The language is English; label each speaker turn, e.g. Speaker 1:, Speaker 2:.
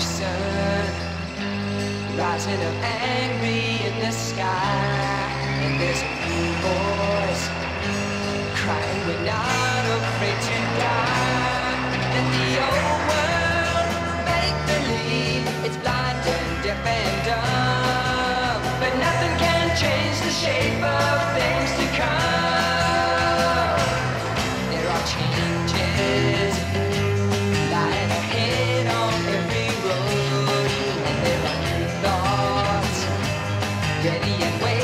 Speaker 1: sun rising up angry in the sky. And there's a new voice tragedy and wait.